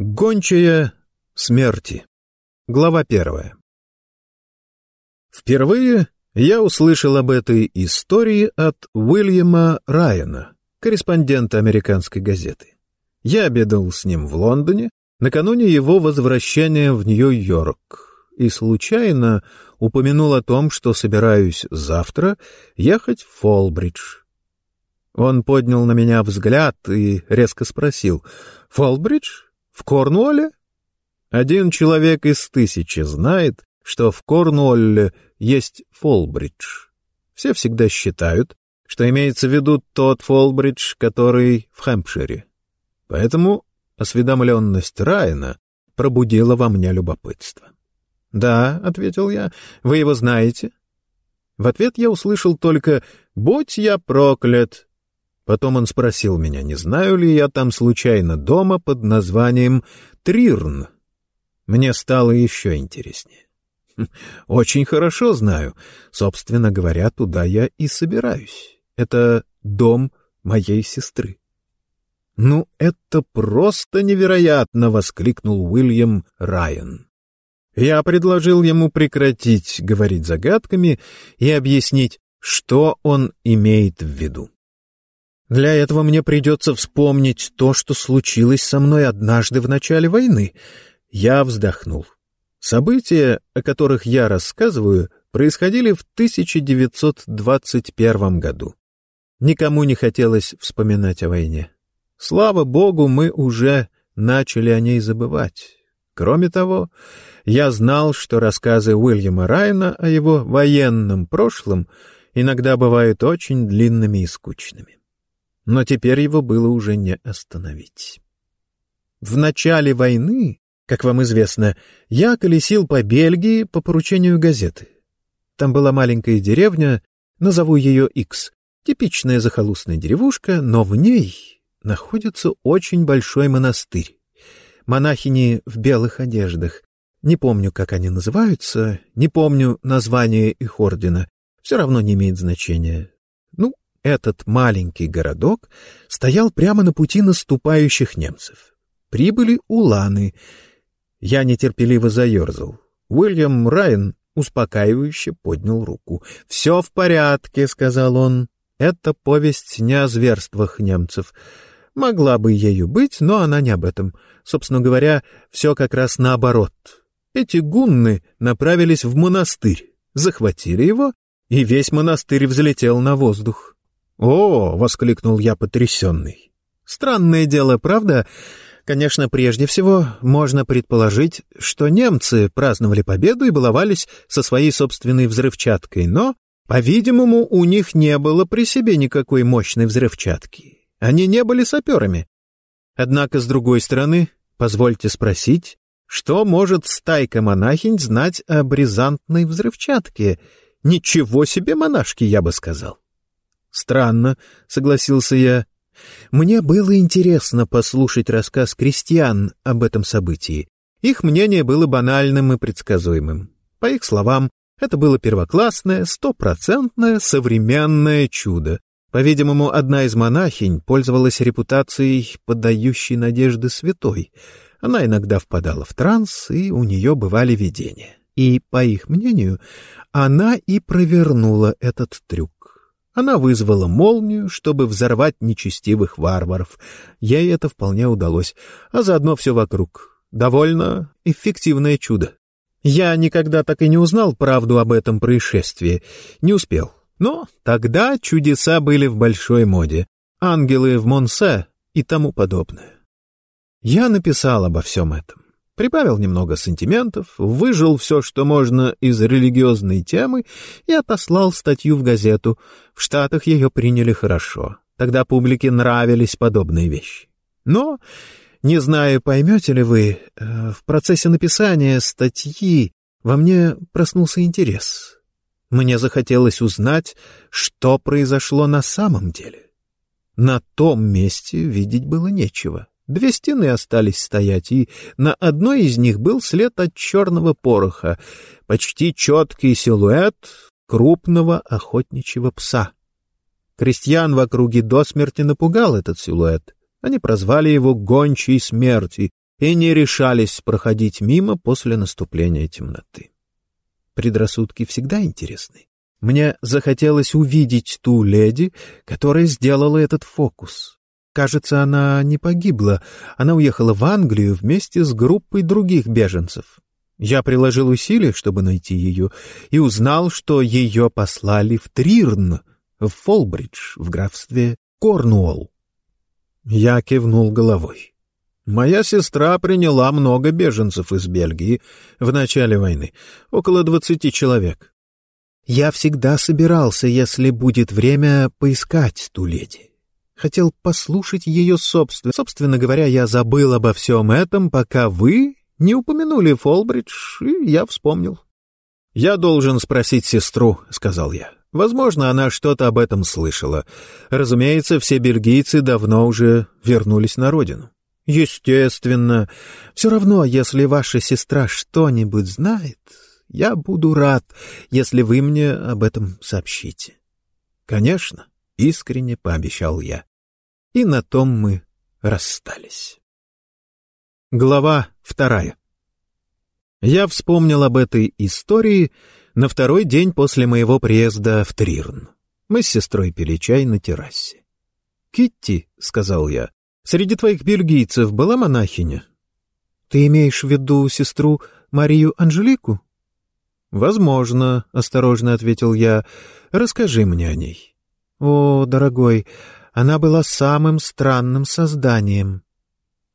Гончая смерти. Глава первая. Впервые я услышал об этой истории от Уильяма Райана, корреспондента американской газеты. Я обедал с ним в Лондоне накануне его возвращения в Нью-Йорк и случайно упомянул о том, что собираюсь завтра ехать в Фолбридж. Он поднял на меня взгляд и резко спросил «Фолбридж?» В Корнуолле? Один человек из тысячи знает, что в Корнуолле есть Фолбридж. Все всегда считают, что имеется в виду тот Фолбридж, который в Хэмпшире. Поэтому осведомленность Райана пробудила во мне любопытство. «Да», — ответил я, — «вы его знаете?» В ответ я услышал только «Будь я проклят!» Потом он спросил меня, не знаю ли я там случайно дома под названием Трирн. Мне стало еще интереснее. Хм, очень хорошо знаю. Собственно говоря, туда я и собираюсь. Это дом моей сестры. «Ну, это просто невероятно!» — воскликнул Уильям Райан. Я предложил ему прекратить говорить загадками и объяснить, что он имеет в виду. Для этого мне придется вспомнить то, что случилось со мной однажды в начале войны. Я вздохнул. События, о которых я рассказываю, происходили в 1921 году. Никому не хотелось вспоминать о войне. Слава богу, мы уже начали о ней забывать. Кроме того, я знал, что рассказы Уильяма Райна о его военном прошлом иногда бывают очень длинными и скучными но теперь его было уже не остановить. В начале войны, как вам известно, я колесил по Бельгии по поручению газеты. Там была маленькая деревня, назову ее Икс, типичная захолустная деревушка, но в ней находится очень большой монастырь. Монахини в белых одеждах. Не помню, как они называются, не помню название их ордена. Все равно не имеет значения. Этот маленький городок стоял прямо на пути наступающих немцев. Прибыли уланы. Я нетерпеливо заерзал. Уильям Райан успокаивающе поднял руку. «Все в порядке», — сказал он. «Это повесть не о зверствах немцев. Могла бы ею быть, но она не об этом. Собственно говоря, все как раз наоборот. Эти гунны направились в монастырь, захватили его, и весь монастырь взлетел на воздух. «О!» — воскликнул я потрясенный. «Странное дело, правда? Конечно, прежде всего, можно предположить, что немцы праздновали победу и баловались со своей собственной взрывчаткой, но, по-видимому, у них не было при себе никакой мощной взрывчатки. Они не были саперами. Однако, с другой стороны, позвольте спросить, что может стайка монахинь знать о бризантной взрывчатке? Ничего себе монашки, я бы сказал. «Странно», — согласился я. Мне было интересно послушать рассказ крестьян об этом событии. Их мнение было банальным и предсказуемым. По их словам, это было первоклассное, стопроцентное современное чудо. По-видимому, одна из монахинь пользовалась репутацией подающей надежды святой. Она иногда впадала в транс, и у нее бывали видения. И, по их мнению, она и провернула этот трюк. Она вызвала молнию, чтобы взорвать нечестивых варваров. Ей это вполне удалось, а заодно все вокруг. Довольно эффективное чудо. Я никогда так и не узнал правду об этом происшествии. Не успел. Но тогда чудеса были в большой моде. Ангелы в Монсе и тому подобное. Я написал обо всем этом прибавил немного сантиментов, выжил все, что можно из религиозной темы и отослал статью в газету. В Штатах ее приняли хорошо. Тогда публике нравились подобные вещи. Но, не знаю, поймете ли вы, э, в процессе написания статьи во мне проснулся интерес. Мне захотелось узнать, что произошло на самом деле. На том месте видеть было нечего. Две стены остались стоять, и на одной из них был след от черного пороха, почти четкий силуэт крупного охотничьего пса. Крестьян в округе до смерти напугал этот силуэт. Они прозвали его «гончей смерти», и не решались проходить мимо после наступления темноты. Предрассудки всегда интересны. Мне захотелось увидеть ту леди, которая сделала этот фокус. Кажется, она не погибла. Она уехала в Англию вместе с группой других беженцев. Я приложил усилия, чтобы найти ее, и узнал, что ее послали в Трирн, в Фолбридж, в графстве Корнуолл. Я кивнул головой. Моя сестра приняла много беженцев из Бельгии в начале войны, около двадцати человек. Я всегда собирался, если будет время, поискать ту леди. Хотел послушать ее собственно. Собственно говоря, я забыл обо всем этом, пока вы не упомянули Фолбридж, и я вспомнил. «Я должен спросить сестру», — сказал я. «Возможно, она что-то об этом слышала. Разумеется, все бельгийцы давно уже вернулись на родину». «Естественно. Все равно, если ваша сестра что-нибудь знает, я буду рад, если вы мне об этом сообщите. Конечно, искренне пообещал я. И на том мы расстались. Глава вторая. Я вспомнил об этой истории на второй день после моего приезда в Трирн. Мы с сестрой пили чай на террасе. «Китти», — сказал я, — «среди твоих бельгийцев была монахиня?» «Ты имеешь в виду сестру Марию Анжелику?» «Возможно», — осторожно ответил я. «Расскажи мне о ней». «О, дорогой, она была самым странным созданием.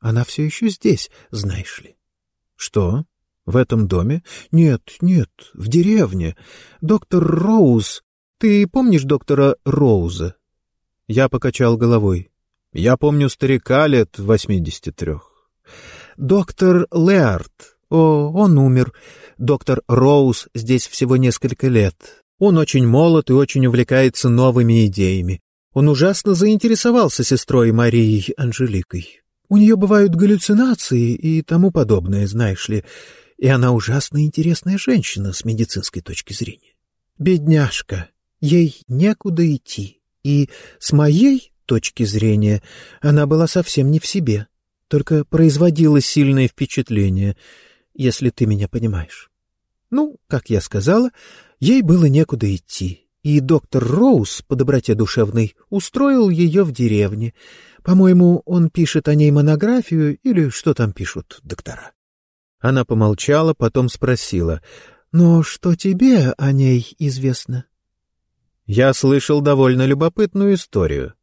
Она все еще здесь, знаешь ли». «Что? В этом доме?» «Нет, нет, в деревне. Доктор Роуз. Ты помнишь доктора Роуза?» Я покачал головой. «Я помню старика лет восьмидесяти трех». «Доктор Леард. О, он умер. Доктор Роуз здесь всего несколько лет. Он очень молод и очень увлекается новыми идеями. Он ужасно заинтересовался сестрой Марией Анжеликой. У нее бывают галлюцинации и тому подобное, знаешь ли, и она ужасно интересная женщина с медицинской точки зрения. Бедняжка, ей некуда идти, и с моей точки зрения она была совсем не в себе, только производила сильное впечатление — если ты меня понимаешь. Ну, как я сказала, ей было некуда идти, и доктор Роуз, по доброте душевной, устроил ее в деревне. По-моему, он пишет о ней монографию или что там пишут доктора. Она помолчала, потом спросила, «Но что тебе о ней известно?» Я слышал довольно любопытную историю.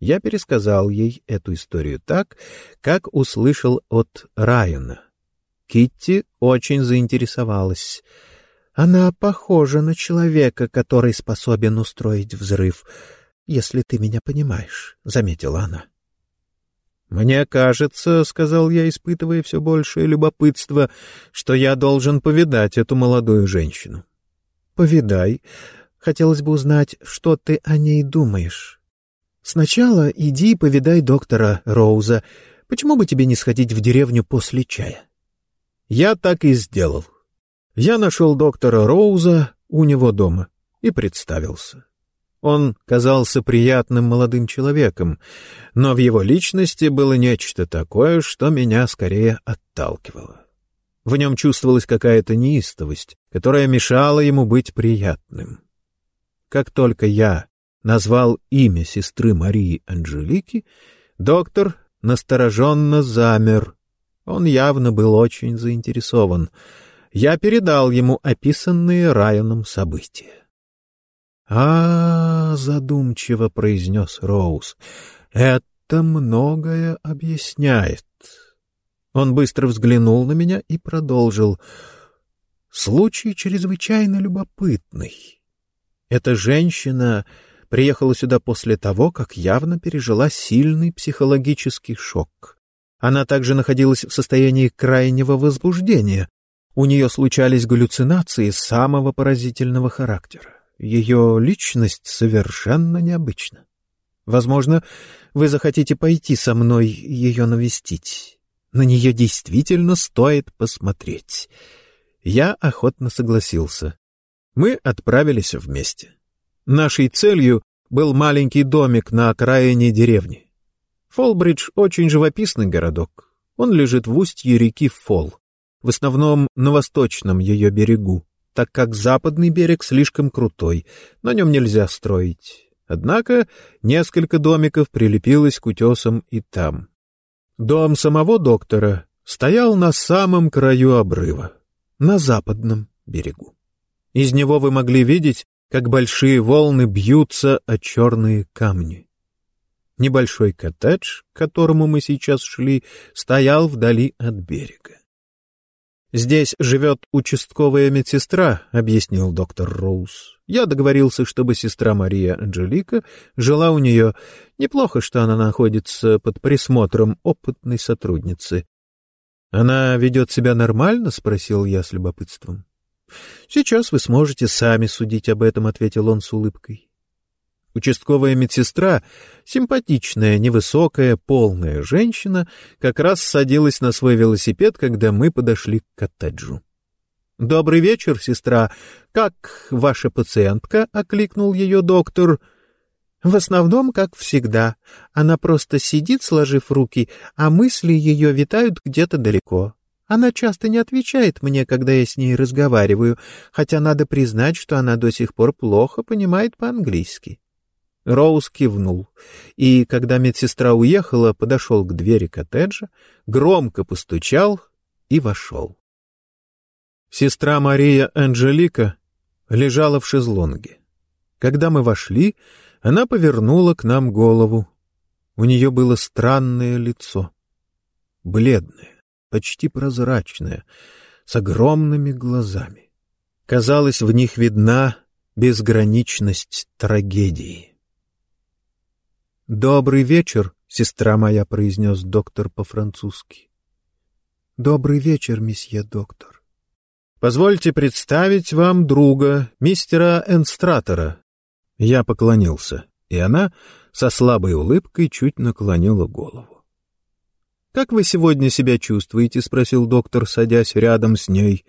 Я пересказал ей эту историю так, как услышал от Райана. Китти очень заинтересовалась. Она похожа на человека, который способен устроить взрыв, если ты меня понимаешь, — заметила она. «Мне кажется, — сказал я, испытывая все большее любопытство, — что я должен повидать эту молодую женщину». «Повидай. Хотелось бы узнать, что ты о ней думаешь. Сначала иди повидай доктора Роуза. Почему бы тебе не сходить в деревню после чая?» Я так и сделал. Я нашел доктора Роуза у него дома и представился. Он казался приятным молодым человеком, но в его личности было нечто такое, что меня скорее отталкивало. В нем чувствовалась какая-то неистовость, которая мешала ему быть приятным. Как только я назвал имя сестры Марии Анжелики, доктор настороженно замер он явно был очень заинтересован. Я передал ему описанные Райаном события. «А, — задумчиво произнес Роуз, — это многое объясняет». Он быстро взглянул на меня и продолжил. «Случай чрезвычайно любопытный. Эта женщина приехала сюда после того, как явно пережила сильный психологический шок. Она также находилась в состоянии крайнего возбуждения. У нее случались галлюцинации самого поразительного характера. Ее личность совершенно необычна. Возможно, вы захотите пойти со мной ее навестить. На нее действительно стоит посмотреть. Я охотно согласился. Мы отправились вместе. Нашей целью был маленький домик на окраине деревни. Фолбридж — очень живописный городок. Он лежит в устье реки Фол, в основном на восточном ее берегу, так как западный берег слишком крутой, на нем нельзя строить. Однако несколько домиков прилепилось к утесам и там. Дом самого доктора стоял на самом краю обрыва, на западном берегу. Из него вы могли видеть, как большие волны бьются о черные камни. Небольшой коттедж, к которому мы сейчас шли, стоял вдали от берега. «Здесь живет участковая медсестра», — объяснил доктор Роуз. «Я договорился, чтобы сестра Мария Анжелика жила у нее. Неплохо, что она находится под присмотром опытной сотрудницы». «Она ведет себя нормально?» — спросил я с любопытством. «Сейчас вы сможете сами судить об этом», — ответил он с улыбкой. Участковая медсестра, симпатичная, невысокая, полная женщина, как раз садилась на свой велосипед, когда мы подошли к коттеджу. «Добрый вечер, сестра. Как ваша пациентка?» — окликнул ее доктор. «В основном, как всегда. Она просто сидит, сложив руки, а мысли ее витают где-то далеко. Она часто не отвечает мне, когда я с ней разговариваю, хотя надо признать, что она до сих пор плохо понимает по-английски. Роуз кивнул, и, когда медсестра уехала, подошел к двери коттеджа, громко постучал и вошел. Сестра Мария Анжелика лежала в шезлонге. Когда мы вошли, она повернула к нам голову. У нее было странное лицо, бледное, почти прозрачное, с огромными глазами. Казалось, в них видна безграничность трагедии. «Добрый вечер, сестра моя», — произнес доктор по-французски. «Добрый вечер, месье доктор». «Позвольте представить вам друга, мистера Энстратора». Я поклонился, и она со слабой улыбкой чуть наклонила голову. «Как вы сегодня себя чувствуете?» — спросил доктор, садясь рядом с ней.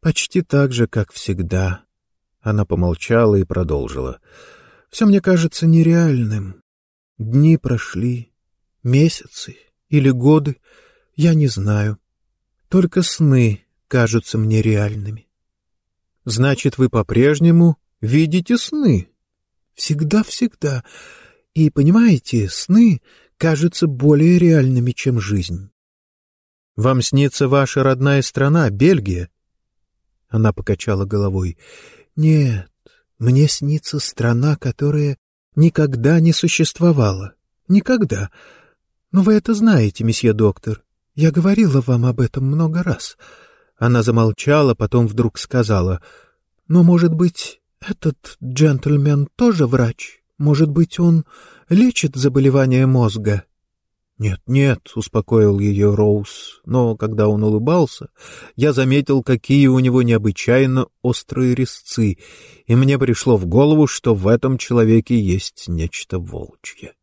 «Почти так же, как всегда». Она помолчала и продолжила. «Все мне кажется нереальным. Дни прошли, месяцы или годы, я не знаю. Только сны кажутся мне реальными. Значит, вы по-прежнему видите сны? Всегда-всегда. И, понимаете, сны кажутся более реальными, чем жизнь. Вам снится ваша родная страна, Бельгия? Она покачала головой. Нет, мне снится страна, которая никогда не существовало. Никогда. Но вы это знаете, месье доктор. Я говорила вам об этом много раз. Она замолчала, потом вдруг сказала, «Но, может быть, этот джентльмен тоже врач? Может быть, он лечит заболевания мозга?» «Нет, нет», — успокоил ее Роуз, но когда он улыбался, я заметил, какие у него необычайно острые резцы, и мне пришло в голову, что в этом человеке есть нечто волчье.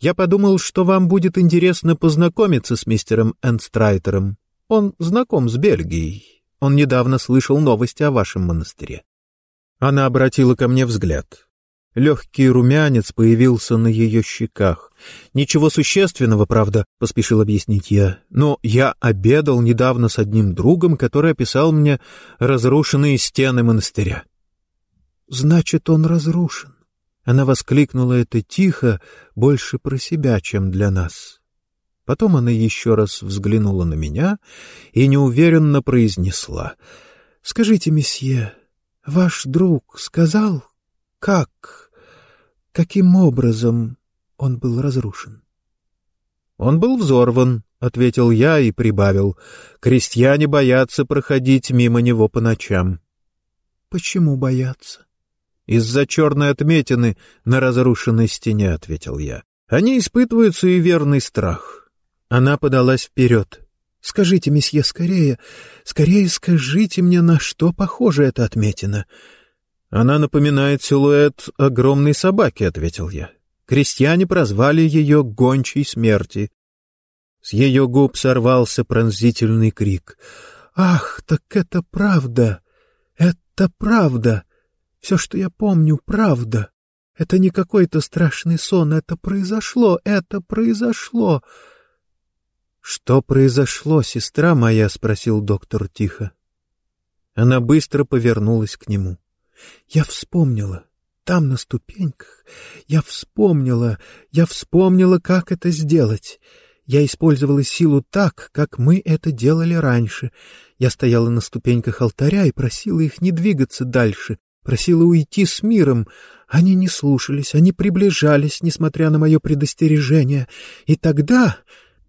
«Я подумал, что вам будет интересно познакомиться с мистером Энстрайтером. Он знаком с Бельгией. Он недавно слышал новости о вашем монастыре». Она обратила ко мне взгляд. Легкий румянец появился на ее щеках. «Ничего существенного, правда», — поспешил объяснить я. «Но я обедал недавно с одним другом, который описал мне разрушенные стены монастыря». «Значит, он разрушен». Она воскликнула это тихо, больше про себя, чем для нас. Потом она еще раз взглянула на меня и неуверенно произнесла. «Скажите, месье, ваш друг сказал, как...» Каким образом он был разрушен? — Он был взорван, — ответил я и прибавил. Крестьяне боятся проходить мимо него по ночам. — Почему боятся? — Из-за черной отметины на разрушенной стене, — ответил я. Они испытывают суеверный страх. Она подалась вперед. — Скажите, месье, скорее, скорее скажите мне, на что похожа эта отметина. «Она напоминает силуэт огромной собаки», — ответил я. Крестьяне прозвали ее «гончей смерти». С ее губ сорвался пронзительный крик. «Ах, так это правда! Это правда! Все, что я помню, правда! Это не какой-то страшный сон, это произошло, это произошло!» «Что произошло, сестра моя?» — спросил доктор тихо. Она быстро повернулась к нему. «Я вспомнила. Там, на ступеньках. Я вспомнила. Я вспомнила, как это сделать. Я использовала силу так, как мы это делали раньше. Я стояла на ступеньках алтаря и просила их не двигаться дальше, просила уйти с миром. Они не слушались, они приближались, несмотря на мое предостережение. И тогда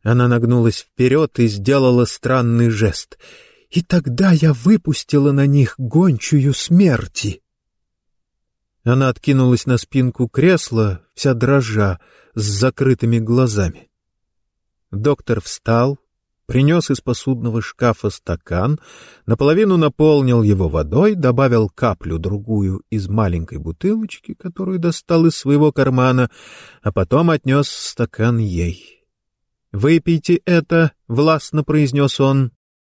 она нагнулась вперед и сделала странный жест. И тогда я выпустила на них гончую смерти. Она откинулась на спинку кресла, вся дрожа, с закрытыми глазами. Доктор встал, принес из посудного шкафа стакан, наполовину наполнил его водой, добавил каплю-другую из маленькой бутылочки, которую достал из своего кармана, а потом отнес стакан ей. «Выпейте это», — властно произнес он.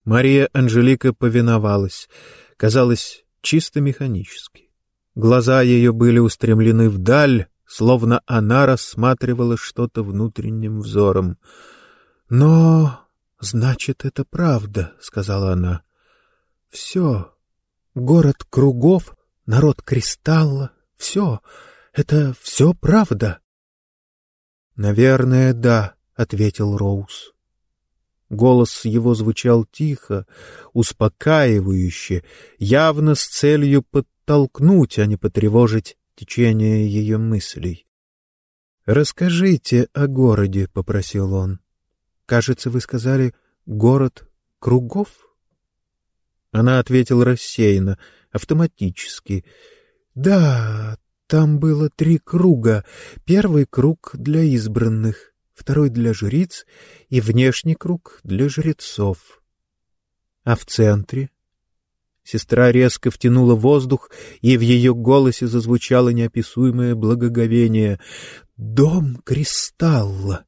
Мария Анжелика повиновалась, казалось, чисто механически. Глаза ее были устремлены вдаль, словно она рассматривала что-то внутренним взором. «Но, значит, это правда», — сказала она. «Все. Город кругов, народ кристалла, все. Это все правда». «Наверное, да», — ответил Роуз. Голос его звучал тихо, успокаивающе, явно с целью подтолкнуть, а не потревожить течение ее мыслей. «Расскажите о городе», — попросил он. «Кажется, вы сказали, город кругов?» Она ответила рассеянно, автоматически. «Да, там было три круга. Первый круг для избранных, второй для жриц и внешний круг для жрецов. А в центре? Сестра резко втянула воздух, и в ее голосе зазвучало неописуемое благоговение. «Дом кристалла!»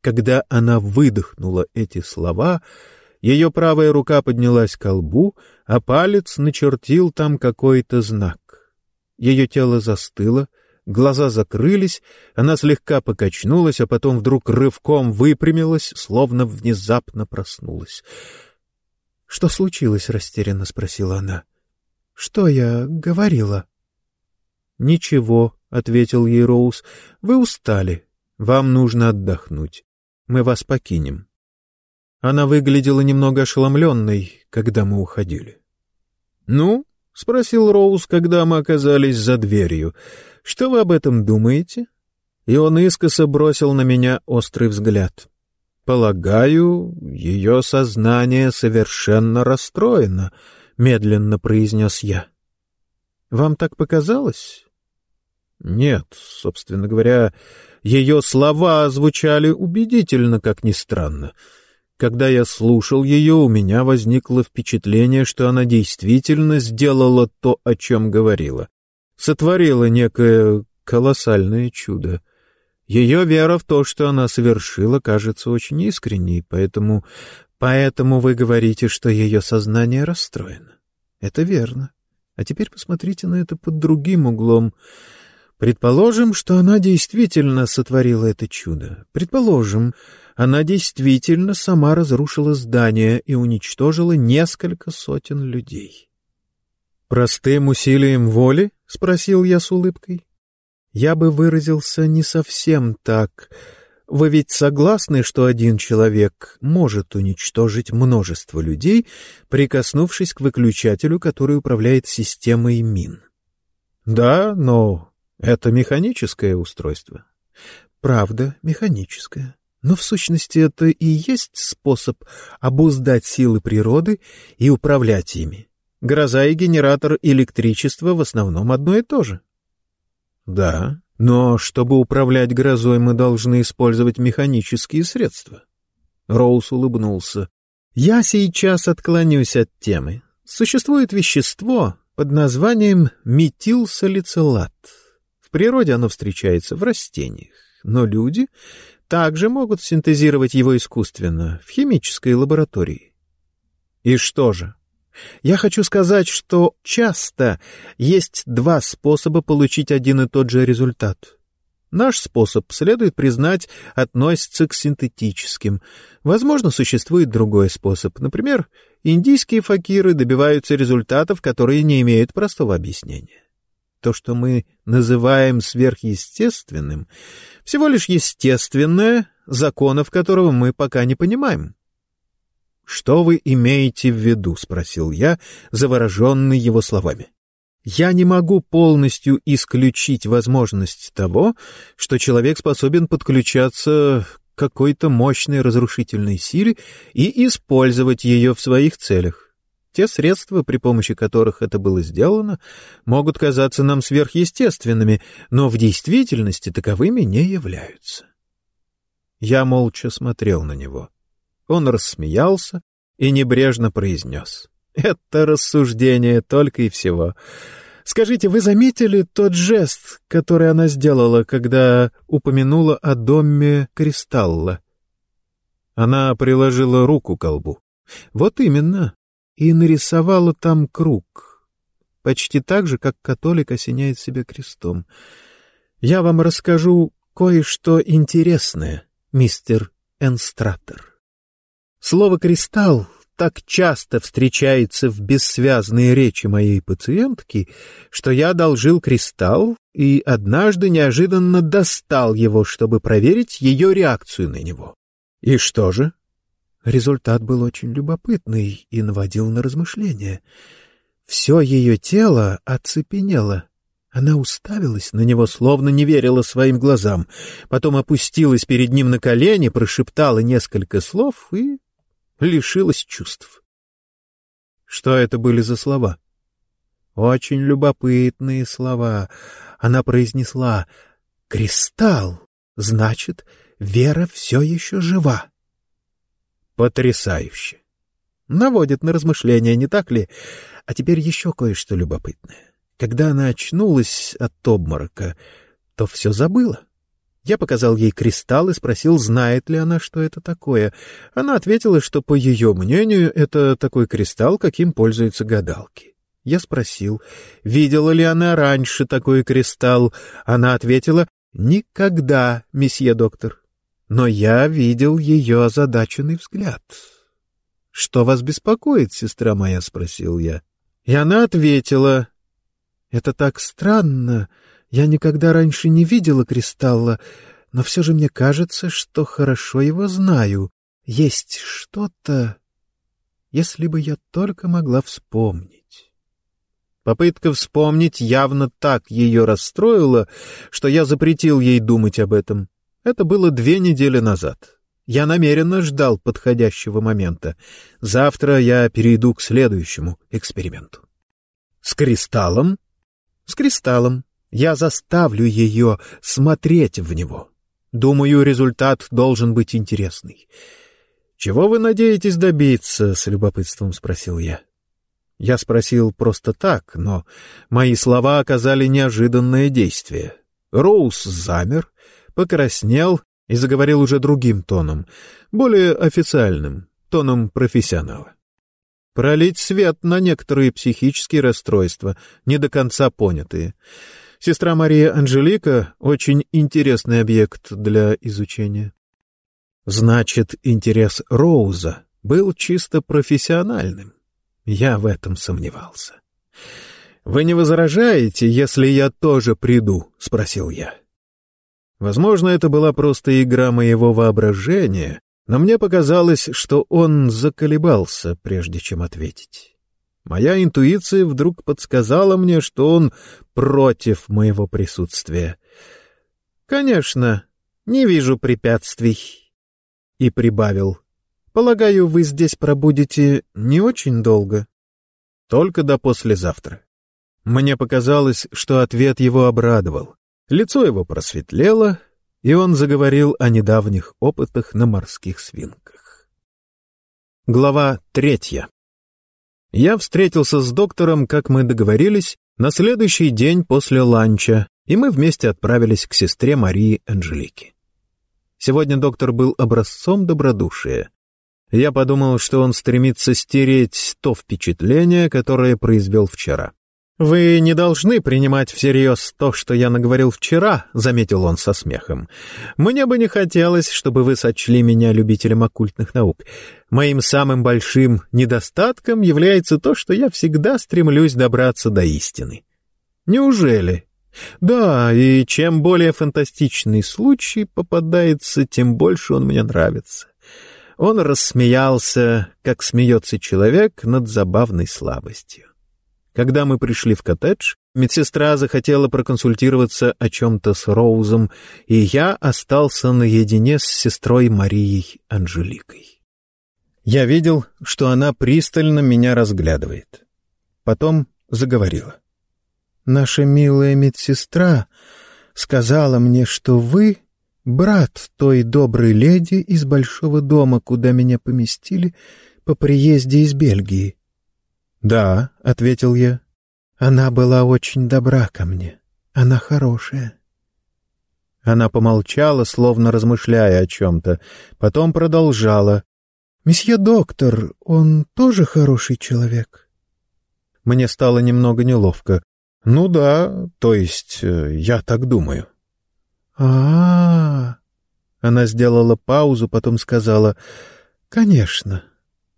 Когда она выдохнула эти слова, ее правая рука поднялась к лбу, а палец начертил там какой-то знак. Ее тело застыло, Глаза закрылись, она слегка покачнулась, а потом вдруг рывком выпрямилась, словно внезапно проснулась. — Что случилось? — растерянно спросила она. — Что я говорила? — Ничего, — ответил ей Роуз. — Вы устали. Вам нужно отдохнуть. Мы вас покинем. Она выглядела немного ошеломленной, когда мы уходили. — Ну? — спросил Роуз, когда мы оказались за дверью. Что вы об этом думаете?» И он искоса бросил на меня острый взгляд. «Полагаю, ее сознание совершенно расстроено», — медленно произнес я. «Вам так показалось?» «Нет, собственно говоря, ее слова звучали убедительно, как ни странно». Когда я слушал ее, у меня возникло впечатление, что она действительно сделала то, о чем говорила сотворила некое колоссальное чудо. Ее вера в то, что она совершила, кажется очень искренней, поэтому... Поэтому вы говорите, что ее сознание расстроено. Это верно. А теперь посмотрите на это под другим углом. Предположим, что она действительно сотворила это чудо. Предположим, она действительно сама разрушила здание и уничтожила несколько сотен людей. Простым усилием воли — спросил я с улыбкой. «Я бы выразился не совсем так. Вы ведь согласны, что один человек может уничтожить множество людей, прикоснувшись к выключателю, который управляет системой мин?» «Да, но это механическое устройство». «Правда, механическое. Но в сущности это и есть способ обуздать силы природы и управлять ими. Гроза и генератор электричества в основном одно и то же. Да, но чтобы управлять грозой, мы должны использовать механические средства. Роуз улыбнулся. Я сейчас отклонюсь от темы. Существует вещество под названием метилсалицилат. В природе оно встречается в растениях, но люди также могут синтезировать его искусственно в химической лаборатории. И что же? Я хочу сказать, что часто есть два способа получить один и тот же результат. Наш способ, следует признать, относится к синтетическим. Возможно, существует другой способ. Например, индийские факиры добиваются результатов, которые не имеют простого объяснения. То, что мы называем сверхъестественным, всего лишь естественное, законов которого мы пока не понимаем. «Что вы имеете в виду?» — спросил я, завороженный его словами. «Я не могу полностью исключить возможность того, что человек способен подключаться к какой-то мощной разрушительной силе и использовать ее в своих целях. Те средства, при помощи которых это было сделано, могут казаться нам сверхъестественными, но в действительности таковыми не являются». Я молча смотрел на него. — он рассмеялся и небрежно произнес. «Это рассуждение только и всего. Скажите, вы заметили тот жест, который она сделала, когда упомянула о доме Кристалла?» Она приложила руку к колбу. «Вот именно. И нарисовала там круг. Почти так же, как католик осеняет себя крестом. Я вам расскажу кое-что интересное, мистер Энстратер. Слово «кристалл» так часто встречается в бессвязной речи моей пациентки, что я одолжил кристалл и однажды неожиданно достал его, чтобы проверить ее реакцию на него. И что же? Результат был очень любопытный и наводил на размышления. Все ее тело оцепенело. Она уставилась на него, словно не верила своим глазам, потом опустилась перед ним на колени, прошептала несколько слов и лишилась чувств. Что это были за слова? Очень любопытные слова. Она произнесла «Кристалл, значит, вера все еще жива». Потрясающе! Наводит на размышления, не так ли? А теперь еще кое-что любопытное. Когда она очнулась от обморока, то все забыла. Я показал ей кристалл и спросил, знает ли она, что это такое. Она ответила, что, по ее мнению, это такой кристалл, каким пользуются гадалки. Я спросил, видела ли она раньше такой кристалл. Она ответила, «Никогда, месье доктор». Но я видел ее озадаченный взгляд. «Что вас беспокоит, сестра моя?» — спросил я. И она ответила, «Это так странно. Я никогда раньше не видела кристалла, но все же мне кажется, что хорошо его знаю. Есть что-то, если бы я только могла вспомнить. Попытка вспомнить явно так ее расстроила, что я запретил ей думать об этом. Это было две недели назад. Я намеренно ждал подходящего момента. Завтра я перейду к следующему эксперименту. С кристаллом? С кристаллом. Я заставлю ее смотреть в него. Думаю, результат должен быть интересный. «Чего вы надеетесь добиться?» — с любопытством спросил я. Я спросил просто так, но мои слова оказали неожиданное действие. Роуз замер, покраснел и заговорил уже другим тоном, более официальным, тоном профессионала. Пролить свет на некоторые психические расстройства, не до конца понятые — Сестра Мария Анжелика — очень интересный объект для изучения. Значит, интерес Роуза был чисто профессиональным. Я в этом сомневался. «Вы не возражаете, если я тоже приду?» — спросил я. Возможно, это была просто игра моего воображения, но мне показалось, что он заколебался, прежде чем ответить. Моя интуиция вдруг подсказала мне, что он против моего присутствия. «Конечно, не вижу препятствий». И прибавил. «Полагаю, вы здесь пробудете не очень долго?» «Только до послезавтра». Мне показалось, что ответ его обрадовал. Лицо его просветлело, и он заговорил о недавних опытах на морских свинках. Глава третья я встретился с доктором, как мы договорились, на следующий день после ланча, и мы вместе отправились к сестре Марии Анжелики. Сегодня доктор был образцом добродушия. Я подумал, что он стремится стереть то впечатление, которое произвел вчера. «Вы не должны принимать всерьез то, что я наговорил вчера», — заметил он со смехом. «Мне бы не хотелось, чтобы вы сочли меня любителем оккультных наук. Моим самым большим недостатком является то, что я всегда стремлюсь добраться до истины». «Неужели?» «Да, и чем более фантастичный случай попадается, тем больше он мне нравится». Он рассмеялся, как смеется человек над забавной слабостью. Когда мы пришли в коттедж, медсестра захотела проконсультироваться о чем-то с Роузом, и я остался наедине с сестрой Марией Анжеликой. Я видел, что она пристально меня разглядывает. Потом заговорила. «Наша милая медсестра сказала мне, что вы — брат той доброй леди из большого дома, куда меня поместили по приезде из Бельгии. «Да», — ответил я. «Она была очень добра ко мне. Она хорошая». Она помолчала, словно размышляя о чем-то, потом продолжала. «Месье доктор, он тоже хороший человек?» Мне стало немного неловко. «Ну да, то есть э, я так думаю». А, -а, а Она сделала паузу, потом сказала. «Конечно,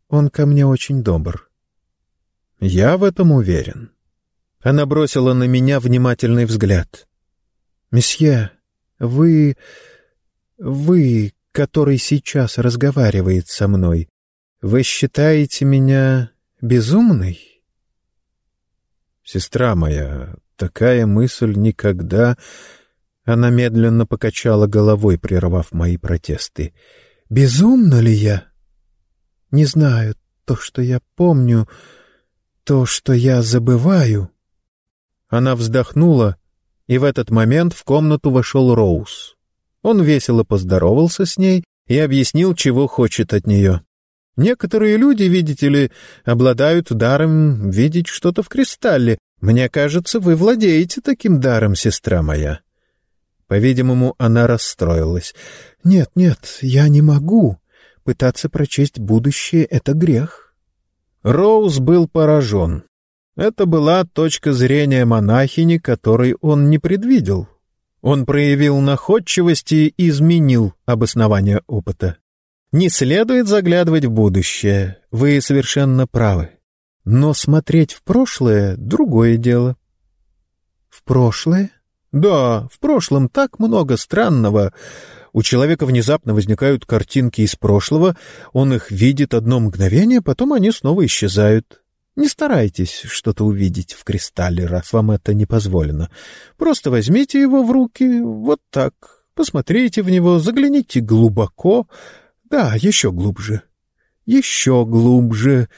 он ко мне очень добр». Я в этом уверен. Она бросила на меня внимательный взгляд. «Месье, вы... вы, который сейчас разговаривает со мной, вы считаете меня безумной?» «Сестра моя, такая мысль никогда...» Она медленно покачала головой, прервав мои протесты. «Безумна ли я?» «Не знаю. То, что я помню...» то, что я забываю...» Она вздохнула, и в этот момент в комнату вошел Роуз. Он весело поздоровался с ней и объяснил, чего хочет от нее. «Некоторые люди, видите ли, обладают даром видеть что-то в кристалле. Мне кажется, вы владеете таким даром, сестра моя». По-видимому, она расстроилась. «Нет, нет, я не могу. Пытаться прочесть будущее — это грех». Роуз был поражен. Это была точка зрения монахини, которой он не предвидел. Он проявил находчивость и изменил обоснование опыта. Не следует заглядывать в будущее, вы совершенно правы. Но смотреть в прошлое — другое дело. В прошлое? Да, в прошлом так много странного. У человека внезапно возникают картинки из прошлого, он их видит одно мгновение, потом они снова исчезают. Не старайтесь что-то увидеть в кристалле, раз вам это не позволено. Просто возьмите его в руки, вот так, посмотрите в него, загляните глубоко, да, еще глубже, еще глубже.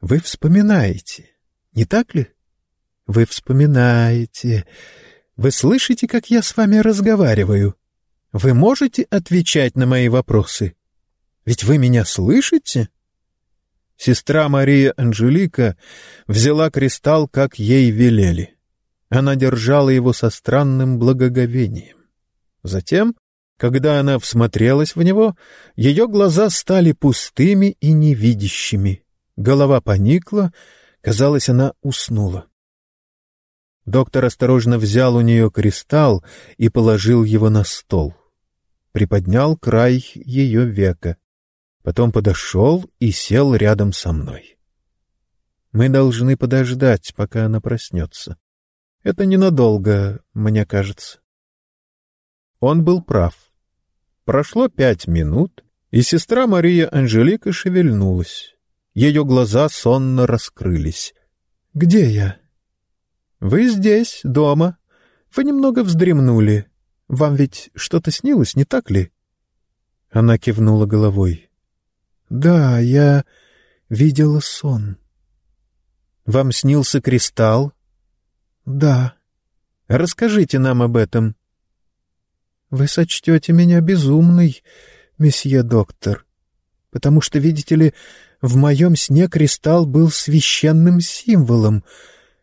Вы вспоминаете, не так ли? Вы вспоминаете. Вы слышите, как я с вами разговариваю? Вы можете отвечать на мои вопросы? Ведь вы меня слышите?» Сестра Мария Анжелика взяла кристалл, как ей велели. Она держала его со странным благоговением. Затем, когда она всмотрелась в него, ее глаза стали пустыми и невидящими. Голова поникла, казалось, она уснула. Доктор осторожно взял у нее кристалл и положил его на стол приподнял край ее века, потом подошел и сел рядом со мной. Мы должны подождать, пока она проснется. Это ненадолго, мне кажется. Он был прав. Прошло пять минут, и сестра Мария Анжелика шевельнулась. Ее глаза сонно раскрылись. «Где я?» «Вы здесь, дома. Вы немного вздремнули. Вам ведь что-то снилось, не так ли?» Она кивнула головой. «Да, я видела сон». «Вам снился кристалл?» «Да». «Расскажите нам об этом». «Вы сочтете меня безумной, месье доктор, потому что, видите ли, в моем сне кристалл был священным символом.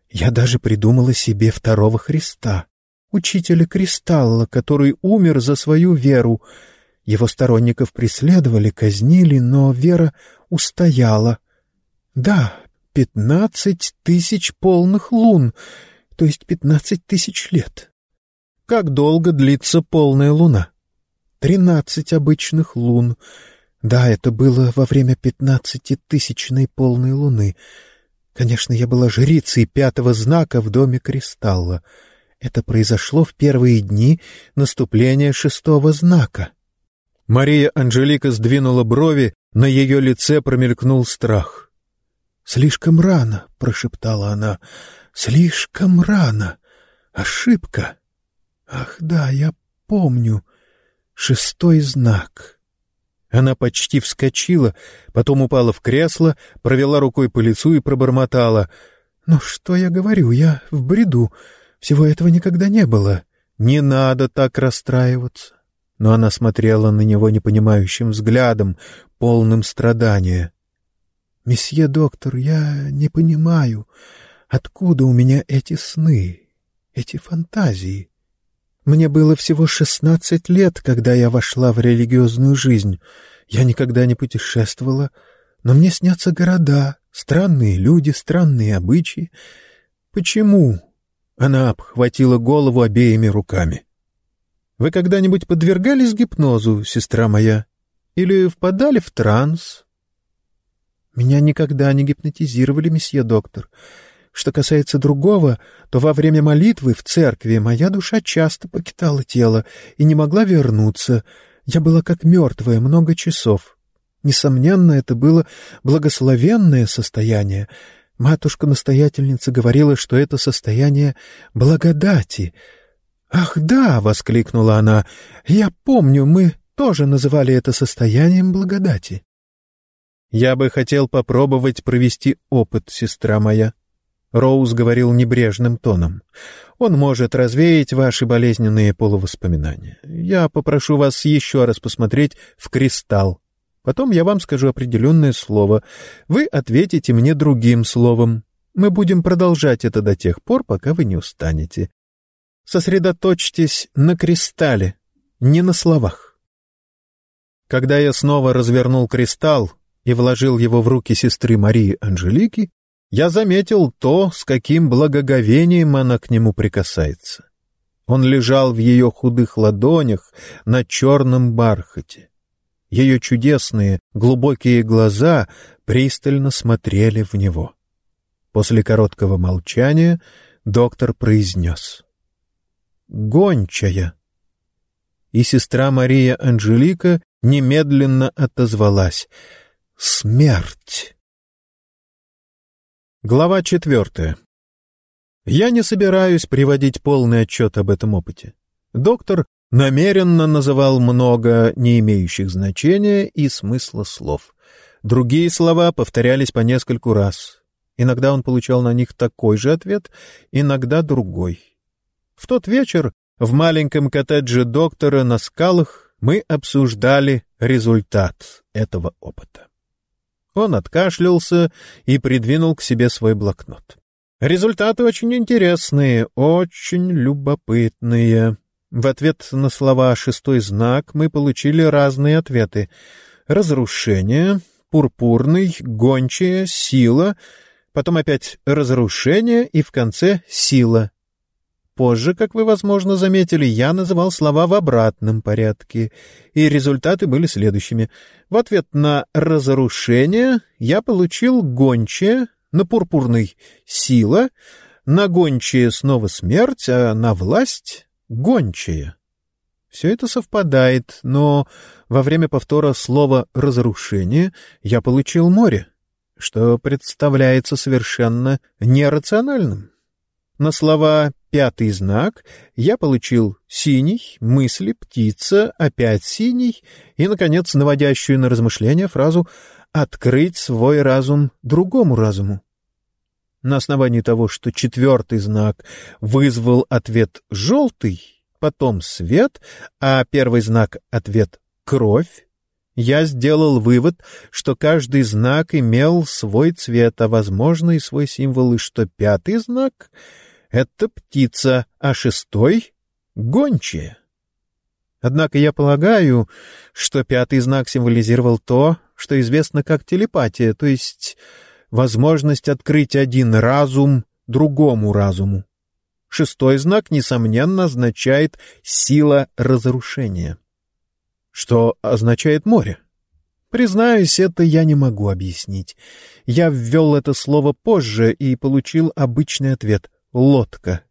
Я даже придумала себе второго Христа учителя Кристалла, который умер за свою веру. Его сторонников преследовали, казнили, но вера устояла. Да, пятнадцать тысяч полных лун, то есть пятнадцать тысяч лет. Как долго длится полная луна? Тринадцать обычных лун. Да, это было во время пятнадцатитысячной полной луны. Конечно, я была жрицей пятого знака в доме Кристалла. Это произошло в первые дни наступления шестого знака. Мария Анжелика сдвинула брови, на ее лице промелькнул страх. «Слишком рано», — прошептала она, — «слишком рано. Ошибка. Ах да, я помню. Шестой знак». Она почти вскочила, потом упала в кресло, провела рукой по лицу и пробормотала. «Ну что я говорю? Я в бреду. Всего этого никогда не было. Не надо так расстраиваться. Но она смотрела на него непонимающим взглядом, полным страдания. «Месье доктор, я не понимаю, откуда у меня эти сны, эти фантазии. Мне было всего шестнадцать лет, когда я вошла в религиозную жизнь. Я никогда не путешествовала, но мне снятся города, странные люди, странные обычаи. Почему?» Она обхватила голову обеими руками. «Вы когда-нибудь подвергались гипнозу, сестра моя? Или впадали в транс?» «Меня никогда не гипнотизировали, месье доктор. Что касается другого, то во время молитвы в церкви моя душа часто покидала тело и не могла вернуться. Я была как мертвая много часов. Несомненно, это было благословенное состояние — Матушка-настоятельница говорила, что это состояние благодати. «Ах, да!» — воскликнула она. «Я помню, мы тоже называли это состоянием благодати». «Я бы хотел попробовать провести опыт, сестра моя», — Роуз говорил небрежным тоном. «Он может развеять ваши болезненные полувоспоминания. Я попрошу вас еще раз посмотреть в кристалл. Потом я вам скажу определенное слово. Вы ответите мне другим словом. Мы будем продолжать это до тех пор, пока вы не устанете. Сосредоточьтесь на кристалле, не на словах. Когда я снова развернул кристалл и вложил его в руки сестры Марии Анжелики, я заметил то, с каким благоговением она к нему прикасается. Он лежал в ее худых ладонях на черном бархате. Ее чудесные, глубокие глаза пристально смотрели в него. После короткого молчания доктор произнес. «Гончая!» И сестра Мария Анжелика немедленно отозвалась. «Смерть!» Глава четвертая. Я не собираюсь приводить полный отчет об этом опыте. Доктор намеренно называл много не имеющих значения и смысла слов. Другие слова повторялись по нескольку раз. Иногда он получал на них такой же ответ, иногда другой. В тот вечер в маленьком коттедже доктора на скалах мы обсуждали результат этого опыта. Он откашлялся и придвинул к себе свой блокнот. Результаты очень интересные, очень любопытные. В ответ на слова «шестой знак» мы получили разные ответы. Разрушение, пурпурный, гончая, сила, потом опять разрушение и в конце сила. Позже, как вы, возможно, заметили, я называл слова в обратном порядке, и результаты были следующими. В ответ на разрушение я получил гончая, на пурпурный — сила, на гончая снова смерть, а на власть гончая. Все это совпадает, но во время повтора слова «разрушение» я получил море, что представляется совершенно нерациональным. На слова «пятый знак» я получил «синий», «мысли», «птица», «опять синий» и, наконец, наводящую на размышления фразу «открыть свой разум другому разуму». На основании того, что четвертый знак вызвал ответ «желтый», потом «свет», а первый знак — ответ «кровь», я сделал вывод, что каждый знак имел свой цвет, а, возможно, и свой символ, и что пятый знак — это птица, а шестой — гончая. Однако я полагаю, что пятый знак символизировал то, что известно как телепатия, то есть возможность открыть один разум другому разуму. Шестой знак, несомненно, означает «сила разрушения». Что означает море? Признаюсь, это я не могу объяснить. Я ввел это слово позже и получил обычный ответ — лодка.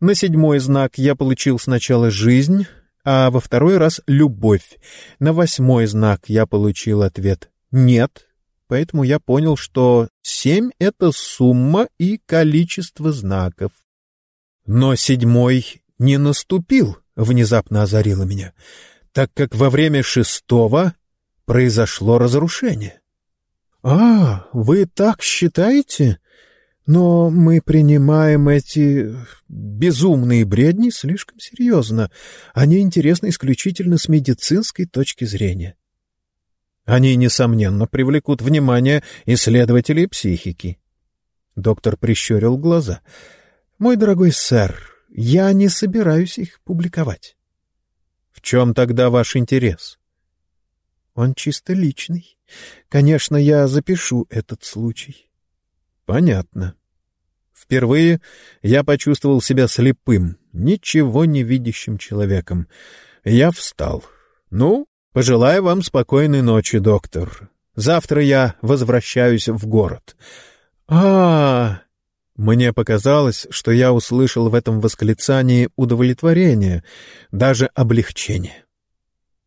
На седьмой знак я получил сначала жизнь, а во второй раз — любовь. На восьмой знак я получил ответ «нет», поэтому я понял, что семь — это сумма и количество знаков. Но седьмой не наступил, внезапно озарило меня, так как во время шестого произошло разрушение. — А, вы так считаете? Но мы принимаем эти безумные бредни слишком серьезно. Они интересны исключительно с медицинской точки зрения. Они, несомненно, привлекут внимание исследователей психики. Доктор прищурил глаза. «Мой дорогой сэр, я не собираюсь их публиковать». «В чем тогда ваш интерес?» «Он чисто личный. Конечно, я запишу этот случай». Понятно. Впервые я почувствовал себя слепым, ничего не видящим человеком. Я встал. Ну, пожелаю вам спокойной ночи, доктор. Завтра я возвращаюсь в город. А, -а, -а мне показалось, что я услышал в этом восклицании удовлетворение, даже облегчение.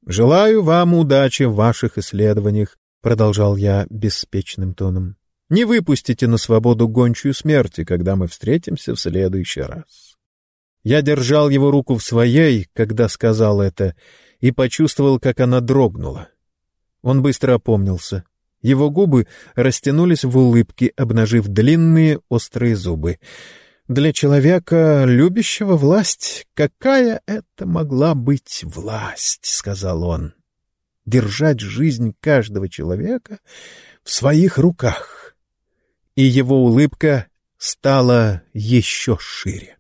«Желаю вам удачи в ваших исследованиях», — продолжал я беспечным тоном. Не выпустите на свободу гончую смерти, когда мы встретимся в следующий раз. Я держал его руку в своей, когда сказал это, и почувствовал, как она дрогнула. Он быстро опомнился. Его губы растянулись в улыбке, обнажив длинные острые зубы. Для человека, любящего власть, какая это могла быть власть, — сказал он. Держать жизнь каждого человека в своих руках и его улыбка стала еще шире.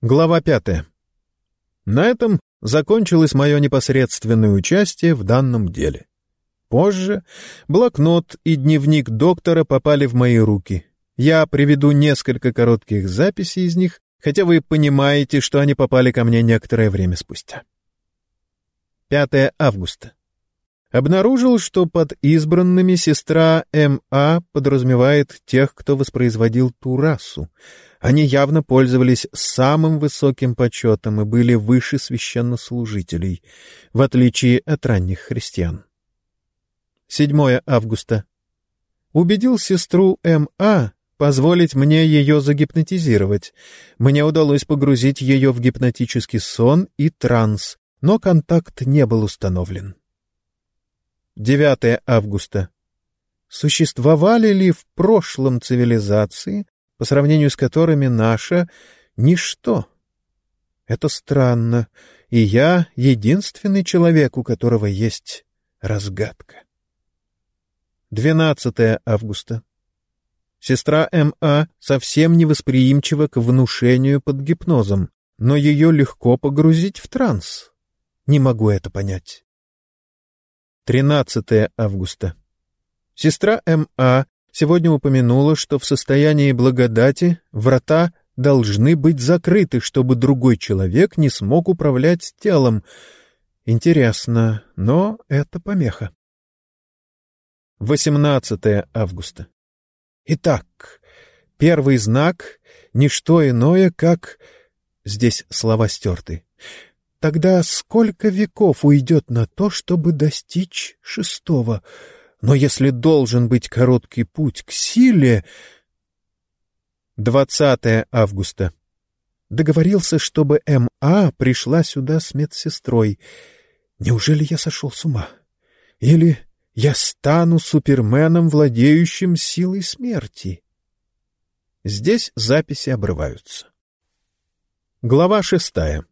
Глава пятая. На этом закончилось мое непосредственное участие в данном деле. Позже блокнот и дневник доктора попали в мои руки. Я приведу несколько коротких записей из них, хотя вы понимаете, что они попали ко мне некоторое время спустя. 5 августа. Обнаружил, что под избранными сестра М.А. подразумевает тех, кто воспроизводил ту расу. Они явно пользовались самым высоким почетом и были выше священнослужителей, в отличие от ранних христиан. 7 августа. Убедил сестру М.А. позволить мне ее загипнотизировать. Мне удалось погрузить ее в гипнотический сон и транс, но контакт не был установлен. 9 августа. Существовали ли в прошлом цивилизации, по сравнению с которыми наша — ничто? Это странно, и я — единственный человек, у которого есть разгадка. 12 августа. Сестра М.А. совсем невосприимчива к внушению под гипнозом, но ее легко погрузить в транс. Не могу это понять. 13 августа. Сестра М.А. сегодня упомянула, что в состоянии благодати врата должны быть закрыты, чтобы другой человек не смог управлять телом. Интересно, но это помеха. 18 августа. Итак, первый знак — ничто иное, как... Здесь слова стерты. Тогда сколько веков уйдет на то, чтобы достичь шестого? Но если должен быть короткий путь к силе... 20 августа. Договорился, чтобы М.А. пришла сюда с медсестрой. Неужели я сошел с ума? Или я стану суперменом, владеющим силой смерти? Здесь записи обрываются. Глава шестая.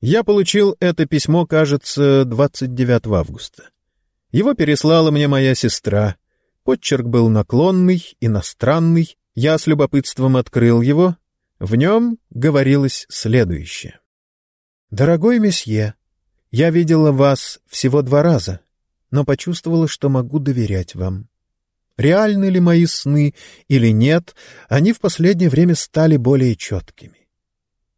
Я получил это письмо, кажется, 29 августа. Его переслала мне моя сестра. Подчерк был наклонный, иностранный. Я с любопытством открыл его. В нем говорилось следующее. «Дорогой месье, я видела вас всего два раза, но почувствовала, что могу доверять вам. Реальны ли мои сны или нет, они в последнее время стали более четкими.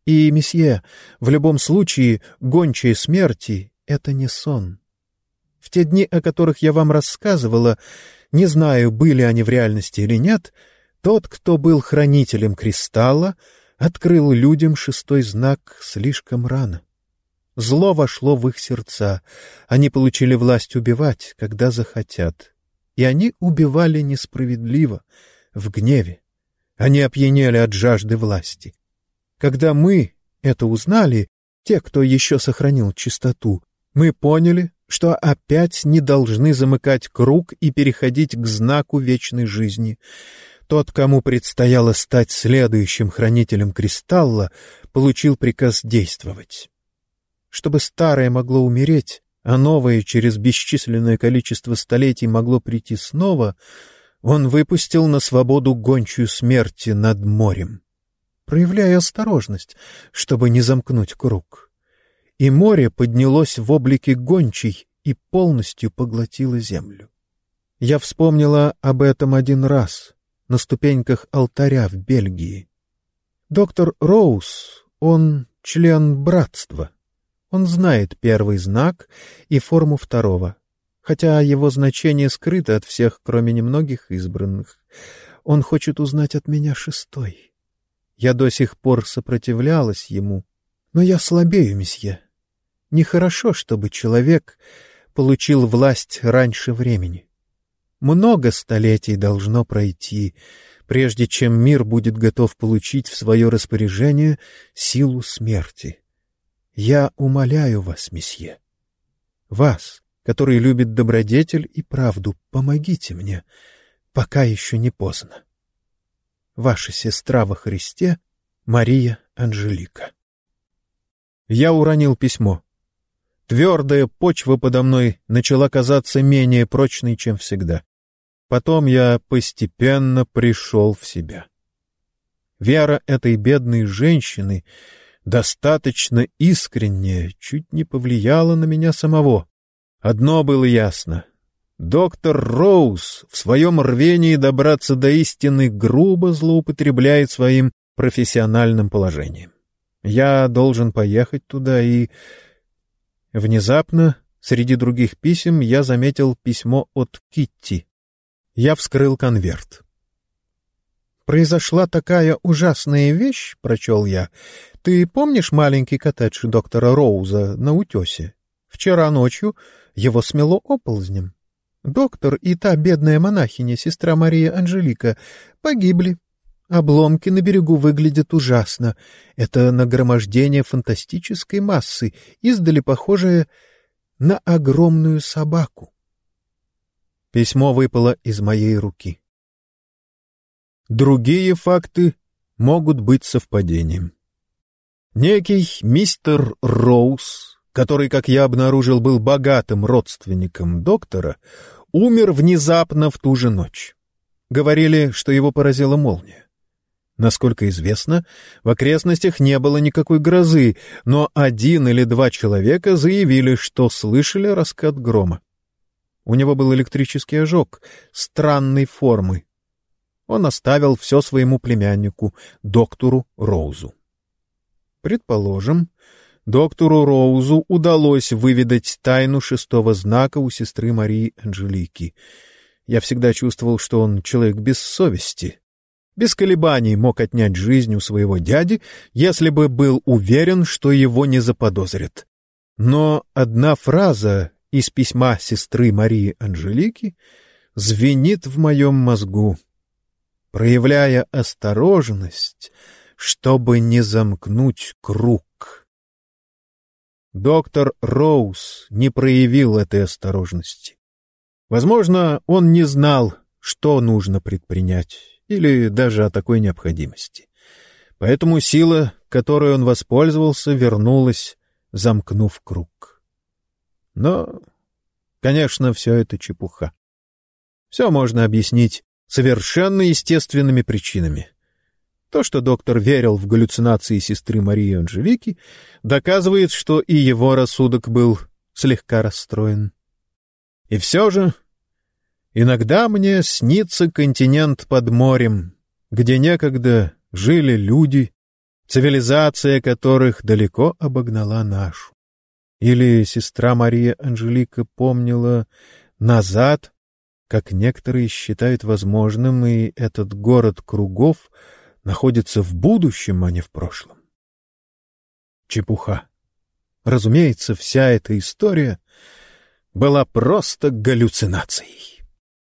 И, месье, в любом случае, гончие смерти — это не сон. В те дни, о которых я вам рассказывала, не знаю, были они в реальности или нет, тот, кто был хранителем кристалла, открыл людям шестой знак слишком рано. Зло вошло в их сердца, они получили власть убивать, когда захотят. И они убивали несправедливо, в гневе. Они опьянели от жажды власти. Когда мы это узнали, те, кто еще сохранил чистоту, мы поняли, что опять не должны замыкать круг и переходить к знаку вечной жизни. Тот, кому предстояло стать следующим хранителем кристалла, получил приказ действовать. Чтобы старое могло умереть, а новое через бесчисленное количество столетий могло прийти снова, он выпустил на свободу гончую смерти над морем, проявляя осторожность, чтобы не замкнуть круг и море поднялось в облике гончей и полностью поглотило землю. Я вспомнила об этом один раз на ступеньках алтаря в Бельгии. Доктор Роуз, он член братства. Он знает первый знак и форму второго, хотя его значение скрыто от всех, кроме немногих избранных. Он хочет узнать от меня шестой. Я до сих пор сопротивлялась ему, но я слабею, месье. Нехорошо, чтобы человек получил власть раньше времени. Много столетий должно пройти, прежде чем мир будет готов получить в свое распоряжение силу смерти. Я умоляю вас, месье, вас, который любит добродетель и правду, помогите мне, пока еще не поздно. Ваша сестра во Христе Мария Анжелика. Я уронил письмо. Твердая почва подо мной начала казаться менее прочной, чем всегда. Потом я постепенно пришел в себя. Вера этой бедной женщины, достаточно искренняя, чуть не повлияла на меня самого. Одно было ясно. Доктор Роуз в своем рвении добраться до истины грубо злоупотребляет своим профессиональным положением. Я должен поехать туда и Внезапно, среди других писем, я заметил письмо от Китти. Я вскрыл конверт. «Произошла такая ужасная вещь», — прочел я. «Ты помнишь маленький коттедж доктора Роуза на утесе? Вчера ночью его смело оползнем. Доктор и та бедная монахиня, сестра Мария Анжелика, погибли. Обломки на берегу выглядят ужасно. Это нагромождение фантастической массы, издали похожее на огромную собаку. Письмо выпало из моей руки. Другие факты могут быть совпадением. Некий мистер Роуз, который, как я обнаружил, был богатым родственником доктора, умер внезапно в ту же ночь. Говорили, что его поразила молния. Насколько известно, в окрестностях не было никакой грозы, но один или два человека заявили, что слышали раскат грома. У него был электрический ожог странной формы. Он оставил все своему племяннику, доктору Роузу. Предположим, доктору Роузу удалось выведать тайну шестого знака у сестры Марии Анжелики. Я всегда чувствовал, что он человек без совести — без колебаний мог отнять жизнь у своего дяди, если бы был уверен, что его не заподозрят. Но одна фраза из письма сестры Марии Анжелики звенит в моем мозгу, проявляя осторожность, чтобы не замкнуть круг. Доктор Роуз не проявил этой осторожности. Возможно, он не знал, что нужно предпринять или даже о такой необходимости. Поэтому сила, которой он воспользовался, вернулась, замкнув круг. Но, конечно, все это чепуха. Все можно объяснить совершенно естественными причинами. То, что доктор верил в галлюцинации сестры Марии Анжелики, доказывает, что и его рассудок был слегка расстроен. И все же Иногда мне снится континент под морем, где некогда жили люди, цивилизация которых далеко обогнала нашу. Или сестра Мария Анжелика помнила назад, как некоторые считают возможным, и этот город кругов находится в будущем, а не в прошлом. Чепуха. Разумеется, вся эта история была просто галлюцинацией.